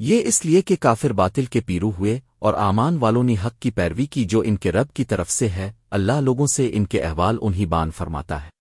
یہ اس لیے کہ کافر باطل کے پیرو ہوئے اور آمان والوں نے حق کی پیروی کی جو ان کے رب کی طرف سے ہے، اللہ لوگوں سے ان کے احوال انہی بان فرماتا ہے۔